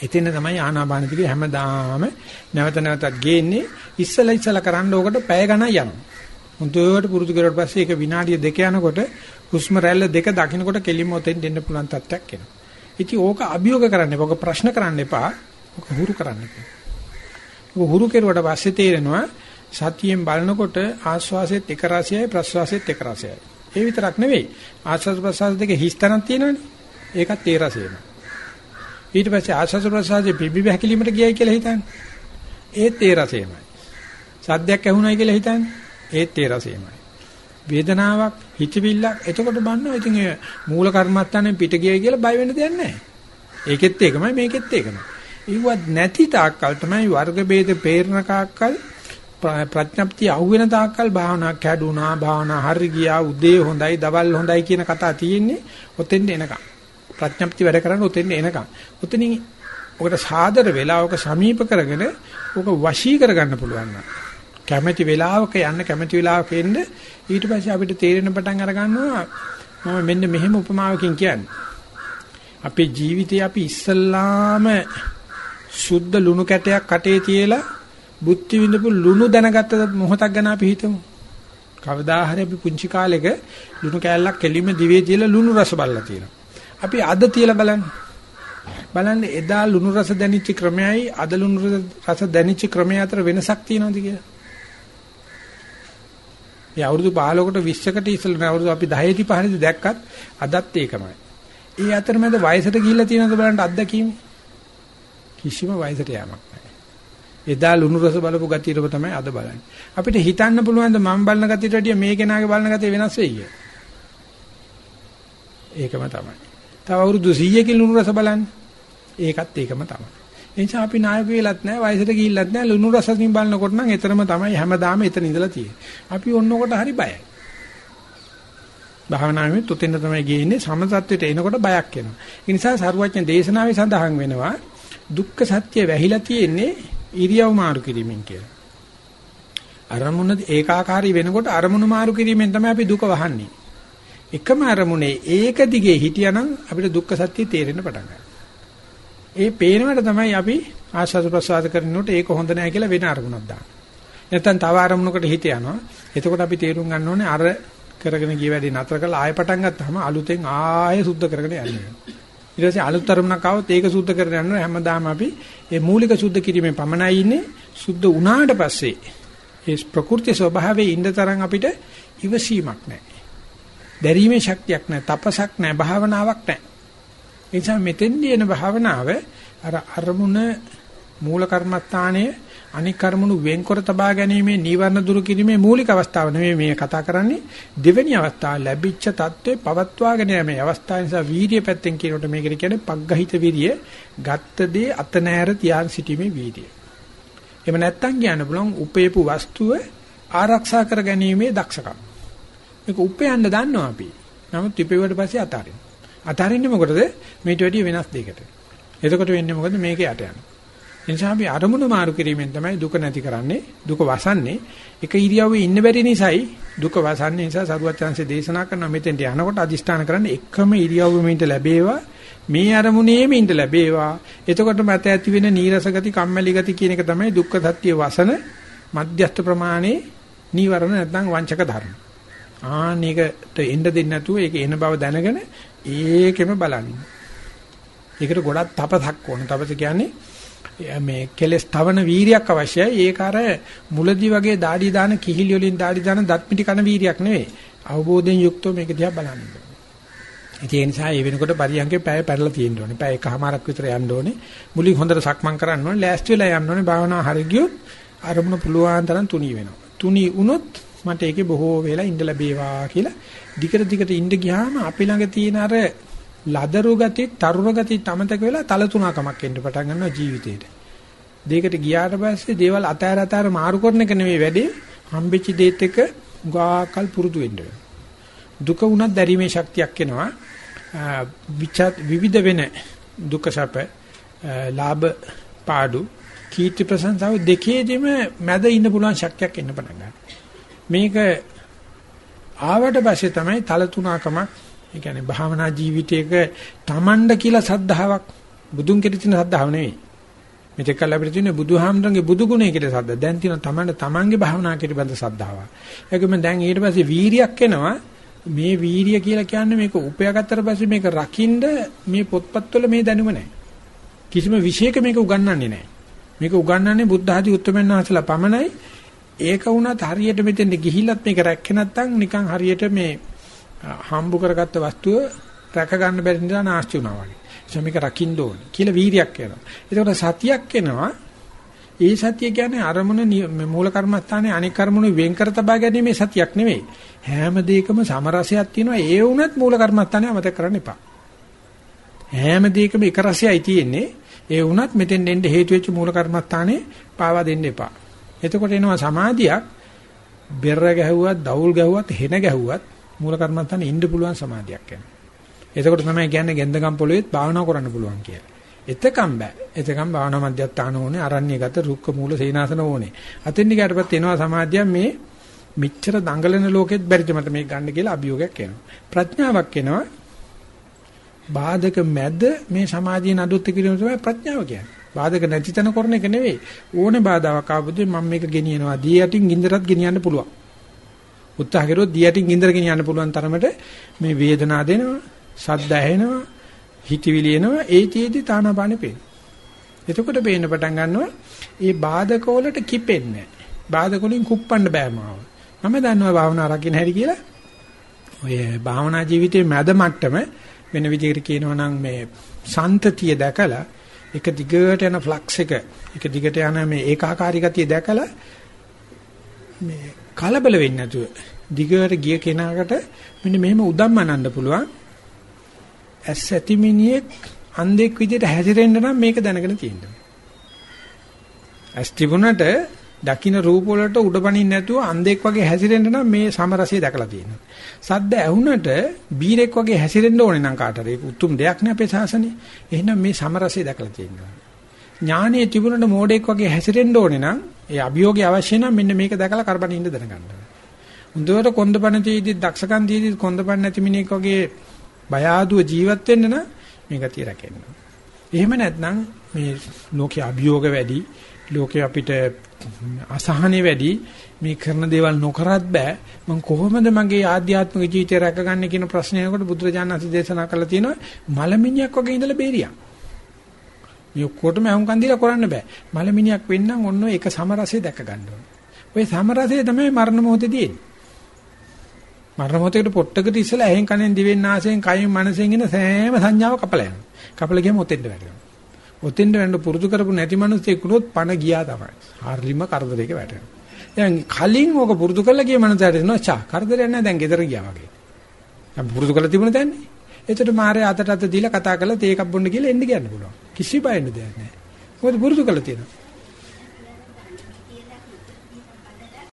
එතන තමයි ආනාපාන දිගේ හැමදාම නැවත නැවතත් ගේන්නේ ඉස්සලා ඉස්සලා කරන්න ඕකට පැය ගණන් යනවා. හුදුවට පුරුදු කරුවට පස්සේ ඒක විනාඩිය දෙක යනකොට හුස්ම රැල්ල දෙක දකින්නකොට කෙලින්ම ඔතෙන් දෙන්න පුළුවන් තත්ත්වයක් එනවා. ඉතින් ඕක අභියෝග කරන්න එපා. ඕක ප්‍රශ්න කරන්න එපා. ඕක හුරු කරන්න එපා. ඕක හුරු කෙරුවට පස්සේ තේරෙනවා සතියෙන් බලනකොට ආස්වාසෙත් එක රසයයි ප්‍රස්වාසෙත් එක රසයයි. ඒ විතරක් නෙවෙයි ආස්වාද ප්‍රස්වාස දෙකේ හිස්තනක් තියෙනවනේ. ඒකත් ඒ රසයම. ඊට පස්සේ ආස්වාද ප්‍රස්වාසයේ පිබි බහැකිලිමට ගියයි කියලා හිතන්නේ. ඒත් ඒ රසයමයි. සද්දයක් ඇහුණයි කියලා හිතන්නේ. ඒත් ඒ රසයමයි. වේදනාවක් හිතවිල්ලක් එතකොට බannෝ ඉතින් ඒ මූල කර්මත්තානේ පිට ගියයි කියලා බය වෙන්න දෙයක් නැහැ. ඒකෙත් ඒකමයි මේකෙත් ඒකමයි. ඉවත් නැති තාක්කල් තමයි වර්ග ભેද පේරණ කාක්කල් ප්‍රඥප්තිය අහුවෙන තාක්කල් භාවනා කැඩුනා භාවනා හරි ගියා උදේ හොඳයි දවල් හොඳයි කියන කතා තියෙන්නේ ඔතෙන්ද එනකම් ප්‍රඥප්ති වැඩ කරන්න ඔතෙන්ද එනකම් ඔතනින් ඔකට සාදර වෙලා ඔක සමීප කරගෙන ඔක වශී කරගන්න පුළුවන් කැමැති වෙලාවක යන්න කැමැති වෙලාවක එන්න ඊට පස්සේ අපිට තේරෙන පටන් අර ගන්නවා මම මෙන්න මෙහෙම උපමාවකින් කියන්නේ අපේ ජීවිතේ අපි ඉස්සල්ලාම සුද්ධ ලුණු කැටයක් කටේ තියලා බුද්ධි විඳපු ලුණු දැනගත්ත මොහොතක් ගැන අපි හිතමු. කවදා හරි අපි පුංචි කාලෙක ලුණු කෑල්ලක් කෙලින්ම දිවේ තියලා ලුණු රස බලලා තියෙනවා. අපි අද තියලා බලන්න. බලන්න එදා ලුණු රස දැනිච්ච ක්‍රමයයි අද ලුණු රස දැනිච්ච ක්‍රමය අතර වෙනසක් තියෙනවද කියලා. ඒ අවුරුදු 15කට 20කට ඉස්සෙල්ලා අවුරුදු අපි 10 ටි 15 ටි දැක්කත් අදත් ඒකමයි. ඒ අතරමැද වයසට ගිහිල්ලා තියෙනවද බලන්න අත්දැකීම කිසිම වයසට යamak එදා ලුණු රස බලපු ගතියටම තමයි අද බලන්නේ. අපිට හිතන්න පුළුවන් ද මම බලන ගතියට වැඩිය මේ කෙනාගේ බලන ගතිය වෙනස් වෙයි කියලා. ඒකම තමයි. තව අවුරුදු 100කින් ලුණු රස බලන්න. ඒකත් ඒකම තමයි. ඒ නිසා අපි නායක වෙලත් නැහැ, වයසට ගිහිල්ලත් නැහැ. ලුණු රසකින් බලනකොට නම් එතරම් තමයි හැමදාම එතන ඉඳලා තියෙන්නේ. අපි ඔන්නකොට හරි බයයි. භාවනාවේ තුතෙන්ද තමයි ගියේ සමතත්වයට එනකොට බයක් එනවා. ඒ නිසා සරුවඥ දේශනාවේ සඳහන් වෙනවා දුක්ඛ සත්‍ය වැහිලා තියෙන්නේ ඉරියව් මාරු කිරීමෙන් කියලා. අරමුණ ඒකාකාරී වෙනකොට අරමුණු මාරු කිරීමෙන් තමයි අපි දුක වහන්නේ. එකම අරමුණේ ඒක දිගේ හිටියානම් අපිට දුක්ඛ සත්‍ය තේරෙන්න පටන් ඒ පේනවට තමයි අපි ආශාස ප්‍රසවාස කරනකොට ඒක හොඳ නැහැ කියලා වෙන අරමුණක් දාන්න. නැත්තම් තව අරමුණකට හිත යනවා. එතකොට අපි තේරුම් ගන්න ඕනේ අර කරගෙන ගිය වැඩේ නතර කරලා ආයෙ පටන් ගත්තාම අලුතෙන් ආයෙ සුද්ධ කරගෙන යන්න වෙනවා. ඊට පස්සේ අලුත් අරමුණක් આવොත් ඒක සුද්ධ කරගෙන යනවා. හැමදාම අපි මේ මූලික සුද්ධ කිරීමේ පමණයි ඉන්නේ. සුද්ධ වුණාට පස්සේ ඒ ප්‍රකෘති ස්වභාවයේ ඉන්න තරම් අපිට ඉවසීමක් නැහැ. දැරීමේ ශක්තියක් නැහැ, තපසක් නැහැ, භාවනාවක් නැහැ. ඒ නිසා මෙතෙන්දී එන භාවනාව අර අරමුණ මූල කර්මස්ථානයේ අනික් කර්මණු වෙන්කර තබා ගැනීමේ නීවරණ දුරු කිරීමේ මූලික අවස්ථාව නෙමෙයි මේ කතා කරන්නේ දෙවෙනි අවස්ථාව ලැබිච්ච தત્ත්වේ පවත්වාගෙන යෑමේ අවස්ථාව නිසා වීර්ය පැත්තෙන් කියනකොට මේකට කියන්නේ පග්ගහිත වීර්ය ගත්ත දේ අත නෑර තියාන් සිටීමේ වීර්ය. එහෙම නැත්තම් කියන්න පුළුවන් උපේපු වස්තුව ආරක්ෂා කර ගැනීමේ දක්ෂකම්. මේක උපයන්න දන්නවා අපි. නමුත් ඉපෙවුවට පස්සේ අතාරින්න. අතාරින්නේ මොකටද? මේට වැඩිය වෙනස් දෙයකට. එතකොට වෙන්නේ මොකද මේක යට යනවා. එනිසා අපි අරමුණු මාරු කිරීමෙන් තමයි දුක නැති කරන්නේ දුක වසන්නේ එක ඉරියව්වේ ඉන්න බැරි නිසායි දුක වසන්නේ නිසා සරුවත් chance දේශනා කරන මෙතෙන්ට යනකොට අදිෂ්ඨාන කරන්නේ එකම ඉරියව්වෙම ඉඳ ලැබේවා මේ අරමුණේම ඉඳ ලැබේවා එතකොට මත ඇති වෙන නීරස ගති කම්මැලි ගති කියන එක තමයි දුක්ඛ සත්‍ය වසන මධ්‍යස්ථ ප්‍රමාණේ නීවරණ නැත්නම් වංචක ධර්ම ආනේකට එන්න දෙන්නේ නැතුව ඒක එන බව දැනගෙන ඒකෙම බලන්න ඒකට ගොඩක් තපසක් ඕන තපස කියන්නේ මේ කෙලස් තවන වීරියක් අවශ්‍යයි. ඒක අර මුලදි වගේ দাঁඩි දාන කිහිලි වලින් দাঁඩි දාන දත් මිටි කන වීරියක් නෙවෙයි. අවබෝධයෙන් යුක්තව මේක දිහා බලන්න ඕනේ. ඒ නිසා ඒ වෙනකොට පරියන්කේ පැය පැරලා තියෙන්න ඕනේ. පැය එකමාරක් විතර යන්න ඕනේ. මුලින් හොඳට සක්මන් කරන්න ඕනේ. ලෑස්ති වෙලා යන්න ඕනේ. භාවනාව හරි ගියොත් අරමුණ පුළුවන් තරම් තුනී වෙනවා. තුනී වුණොත් මට ඒකේ බොහෝ වෙලා ඉඳ ලැබේවා කියලා දිගට දිගට ඉඳ ගියාම අපි ළඟ තියෙන අර ලදරු ගති, තරුණ ගති තමතක වෙලා තල තුනකමක් එන්න පටන් ගන්නවා ජීවිතේට. දෙයකට ගියාට පස්සේ දේවල් අතෑර අතෑර මාරු කරන එක නෙවෙයි වැඩේ. හම්බෙච්ච දේත් එක ගාකල් පුරුදු වෙන්න දුක උනත් දැරීමේ ශක්තියක් එනවා. විවිධ වෙන දුක සැප, ලාභ පාඩු, කීර්ති ප්‍රශංසාව දෙකේදීම මැද ඉන්න පුළුවන් ශක්තියක් එන්න පටන් ගන්නවා. මේක ආවට පස්සේ තමයි තල තුනකමක් ඒ කියන්නේ භාවනා ජීවිතයක තමන්ඩ කියලා සද්ධාාවක් බුදුන් කෙරෙන සද්ධාව නෙවෙයි. මෙතෙක් කල් අපිට තියෙන බුදුහාමරගේ බුදු ගුණය කියලා සද්ද. දැන් තියෙන තමන්න තමන්ගේ භාවනා පිළිබඳ සද්ධාව. ඒකම දැන් ඊට පස්සේ වීරියක් එනවා. මේ වීරිය කියලා කියන්නේ මේක උපයාගත්තට පස්සේ මේක රකින්න මේ පොත්පත්වල මේ දැනුම නැහැ. කිසිම විශේෂක මේක උගන්වන්නේ නැහැ. මේක උගන්වන්නේ බුද්ධ ආදී උත්තරමන් වහන්සේලා පමණයි. ඒක වුණත් හරියට මෙතෙන්ද ගිහිල්ලත් මේක රැක්කේ නැත්නම් නිකන් හරියට මේ හම්බු කරගත්ත වස්තුව රැක ගන්න බැරි නිසා නාස්ති වුණා වගේ. ඒ මේක රකින්න ඕනේ කියලා වීරියක් එනවා. ඒකට සතියක් එනවා. ඒ සතිය කියන්නේ අරමුණ මූල කර්මස්ථානයේ අනික් කර්මණු වෙන් කර තබා ගැනීමේ සතියක් නෙවෙයි. හැම දෙයකම සමරසයක් තියෙනවා. ඒ වුණත් මූල කර්මස්ථානය අමතක කරන්න එපා. හැම දෙයකම එක රසයයි තියෙන්නේ. ඒ වුණත් මෙතෙන් එන්න හේතු වෙච්ච මූල කර්මස්ථානේ පාවා දෙන්න එපා. එතකොට එනවා සමාධියක් බෙර ගැහුවත්, දවුල් ගැහුවත්, හෙන ගැහුවත් මූල කර්මස්ථානේ ඉන්න පුළුවන් සමාධියක් එනවා. එතකොට තමයි කියන්නේ ගෙන්දගම් පොළොවේත් භාවනා කරන්න පුළුවන් කියලා. එතකම් බෑ. එතකම් භාවනා මධ්‍යස්ථාන ඕනේ, අරණ්‍යගත රුක්ක මූල සේනාසන ඕනේ. අතින් දිගටපත් එනවා සමාධිය මේ මෙච්චර දඟලන ලෝකෙත් බැරිද මට මේක ගන්න කියලා අභියෝගයක් එනවා. ප්‍රඥාවක් එනවා. බාධක මැද මේ සමාධිය නඩුත් කිරීම තමයි ප්‍රඥාව කියන්නේ. බාධක නැති තැන කරන එක නෙවෙයි. ඕනේ බාධාවක් ආවොත් මම මේක ගෙනියනවා. දී යටින් ගින්දරත් ගෙනියන්න පුළුවන්. උත්සාහ කරුවොත් දී යටින් ගින්දර ගෙනියන්න පුළුවන් තරමට මේ වේදනාව දෙනවා. සද්ද ඇහෙනවා, හිතවිලි එනවා, ඒ තියේදී තානාපානෙ පේනවා. එතකොට පේන්න පටන් ගන්නවා මේ බාධක වලට කිපෙන්නේ නැහැ. බාධක වලින් කුප්පන්න බෑ මාව. මම දන්නවා භාවනා රකින්න හැටි කියලා. ඔය භාවනා ජීවිතයේ මැද මට්ටම වෙන විදිහකට කියනවා නම් මේ සන්තතිය දැකලා එක දිගට යන ෆ්ලක්ස් එක එක දිගට යන මේ ඒකාකාරී ගතිය දැකලා මේ කලබල වෙන්නේ නැතුව දිගට ගිය කෙනාකට මෙන්න මෙහෙම උදම්මනන්න පුළුවන් ඇස් ඇති මිනිහෙක් අන්ධෙක් විදිහට හැසිරෙන්න නම් මේක දැනගෙන තියෙන්න. ඇස් තිබුණට දකින්න රූප වලට උඩපණින් නැතුව අන්ධෙක් වගේ හැසිරෙන්න නම් මේ සමරසය දැකලා තියෙනවා. සද්ද ඇහුනට බීරෙක් වගේ හැසිරෙන්න ඕනේ නම් කාටද? ඒක උතුම් දෙයක් නේ අපේ ශාසනයේ. එහෙනම් මේ සමරසය දැකලා තියෙනවා. ඥානයේ තිබුණට මෝඩෙක් වගේ හැසිරෙන්න ඕනේ නම් ඒ අභියෝගය අවශ්‍ය නම් මෙන්න මේක දැකලා කරබන් ඉන්න දැනගන්න. හොඳට කොන්දපණ තීදි දක්ෂකම් තීදි කොන්දපණ නැති මිනිහෙක් වගේ බය ආදුව ජීවත් වෙන්න නම් මේ ගතිය රැකෙන්න. එහෙම නැත්නම් මේ ලෝකයේ අභියෝග වැඩි, ලෝකයේ අපිට අසහනෙ වැඩි, මේ කරන දේවල් නොකරත් බෑ. මම කොහොමද මගේ ආධ්‍යාත්මික ජීවිතය රැකගන්නේ කියන ප්‍රශ්නය එනකොට බුදුරජාණන් වහන්සේ දේශනා කළා තියෙනවා මලමිණියක් වගේ ඉඳලා බේරියක්. මේ ඔක්කොටම අහුම්කන් දීලා කරන්න බෑ. මලමිණියක් වෙන්නම් ඔන්න ඒක සමරසය දැක ගන්න ඕනේ. ওই සමරසය තමයි මරණ මොහොතේදී එන්නේ. මරණ මොහොතේකට පොට්ටකට ඉස්සලා ඇහෙන් කනෙන් දිවෙන් නාසයෙන් කයින් මනසෙන් එන සෑම සංඥාව කපලා යනවා. කපලා ගියම ඔතෙන්ට වැටෙනවා. ඔතෙන්ට වෙන්න පුරුදු කරපු නැති මිනිස්සෙක් උනොත් පණ ගියා තමයි. හරිම කරදරයක වැටෙනවා. දැන් කලින් ඕක පුරුදු කරලා ගිය මනසට එනවා චා කරදරයක් නැහැ දැන් ගෙදර ගියා වගේ. දැන් පුරුදු කරලා තිබුණ දැන්නේ. එතකොට මාරේ අතට අත දීලා කතා කරලා තේ එකක් බොන්න කියලා එන්න කියන්න පුළුවන්. කිසි බයෙන්න දෙයක් නැහැ. මොකද පුරුදු කරලා තියෙනවා.